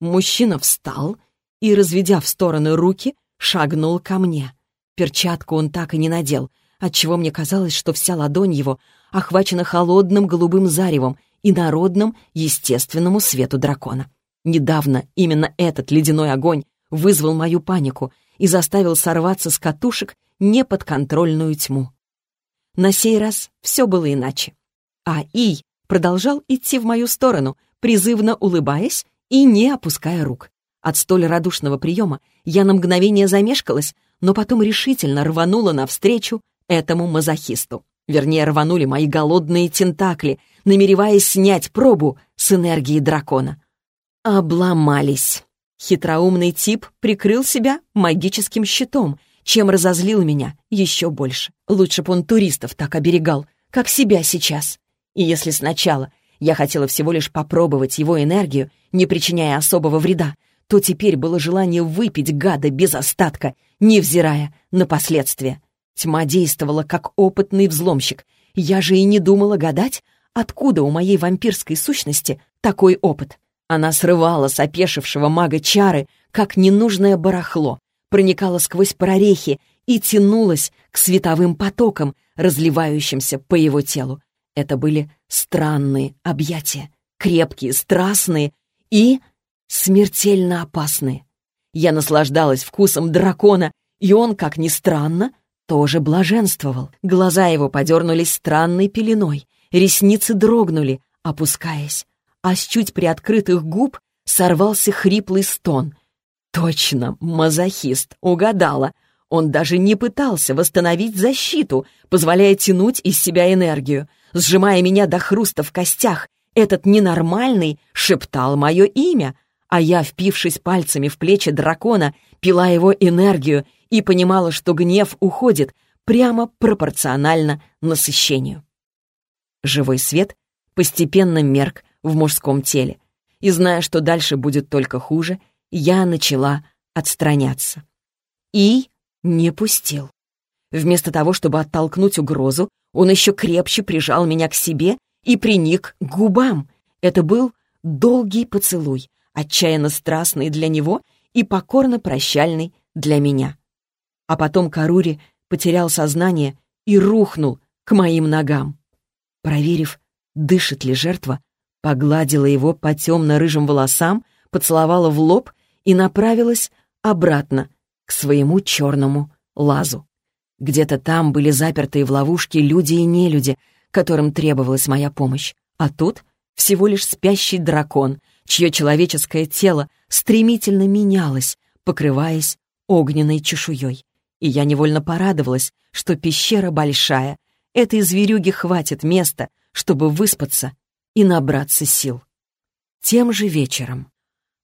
Мужчина встал и, разведя в стороны руки, шагнул ко мне. Перчатку он так и не надел, отчего мне казалось, что вся ладонь его охвачена холодным голубым заревом и народному, естественному свету дракона. Недавно именно этот ледяной огонь вызвал мою панику и заставил сорваться с катушек неподконтрольную тьму. На сей раз все было иначе. А Ий продолжал идти в мою сторону, призывно улыбаясь и не опуская рук. От столь радушного приема я на мгновение замешкалась, но потом решительно рванула навстречу этому мазохисту. Вернее, рванули мои голодные тентакли, намереваясь снять пробу с энергии дракона. Обломались. Хитроумный тип прикрыл себя магическим щитом, чем разозлил меня еще больше. Лучше бы он туристов так оберегал, как себя сейчас. И если сначала я хотела всего лишь попробовать его энергию, не причиняя особого вреда, то теперь было желание выпить гада без остатка, невзирая на последствия. Тьма действовала как опытный взломщик. Я же и не думала гадать, откуда у моей вампирской сущности такой опыт. Она срывала с опешившего мага чары, как ненужное барахло, проникала сквозь прорехи и тянулась к световым потокам, разливающимся по его телу. Это были странные объятия, крепкие, страстные и смертельно опасные. Я наслаждалась вкусом дракона, и он, как ни странно, тоже блаженствовал. Глаза его подернулись странной пеленой, ресницы дрогнули, опускаясь, а с чуть приоткрытых губ сорвался хриплый стон. Точно, мазохист, угадала. Он даже не пытался восстановить защиту, позволяя тянуть из себя энергию. Сжимая меня до хруста в костях, этот ненормальный шептал мое имя, а я, впившись пальцами в плечи дракона, пила его энергию и понимала, что гнев уходит прямо пропорционально насыщению. Живой свет постепенно мерк в мужском теле, и, зная, что дальше будет только хуже, я начала отстраняться. И не пустил. Вместо того, чтобы оттолкнуть угрозу, он еще крепче прижал меня к себе и приник к губам. Это был долгий поцелуй, отчаянно страстный для него и покорно прощальный для меня. А потом Карури потерял сознание и рухнул к моим ногам. Проверив, дышит ли жертва, погладила его по темно-рыжим волосам, поцеловала в лоб и направилась обратно своему черному лазу. Где-то там были запертые в ловушке люди и нелюди, которым требовалась моя помощь. А тут всего лишь спящий дракон, чье человеческое тело стремительно менялось, покрываясь огненной чешуей. И я невольно порадовалась, что пещера большая, этой зверюге хватит места, чтобы выспаться и набраться сил. Тем же вечером.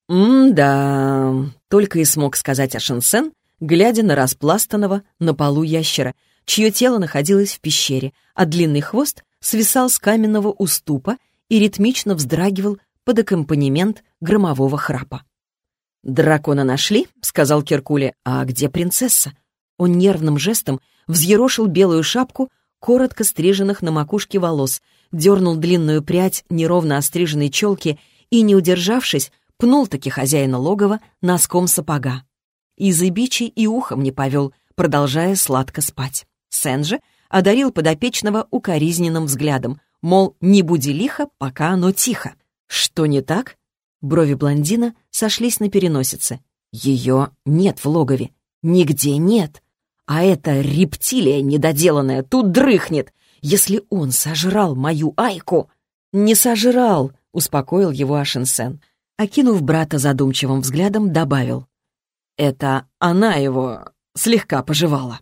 «М-да», — только и смог сказать Ашенсен, глядя на распластанного на полу ящера, чье тело находилось в пещере, а длинный хвост свисал с каменного уступа и ритмично вздрагивал под аккомпанемент громового храпа. «Дракона нашли?» — сказал Киркуле. «А где принцесса?» Он нервным жестом взъерошил белую шапку коротко стриженных на макушке волос, дернул длинную прядь неровно остриженной челки и, не удержавшись, пнул-таки хозяина логова носком сапога. Из Ибичи и ухом не повел, продолжая сладко спать. Сен же одарил подопечного укоризненным взглядом, мол, не буди лихо, пока оно тихо. «Что не так?» Брови блондина сошлись на переносице. «Ее нет в логове. Нигде нет. А эта рептилия недоделанная тут дрыхнет. Если он сожрал мою Айку...» «Не сожрал», — успокоил его Ашенсен. Окинув брата задумчивым взглядом, добавил. «Это она его слегка пожевала».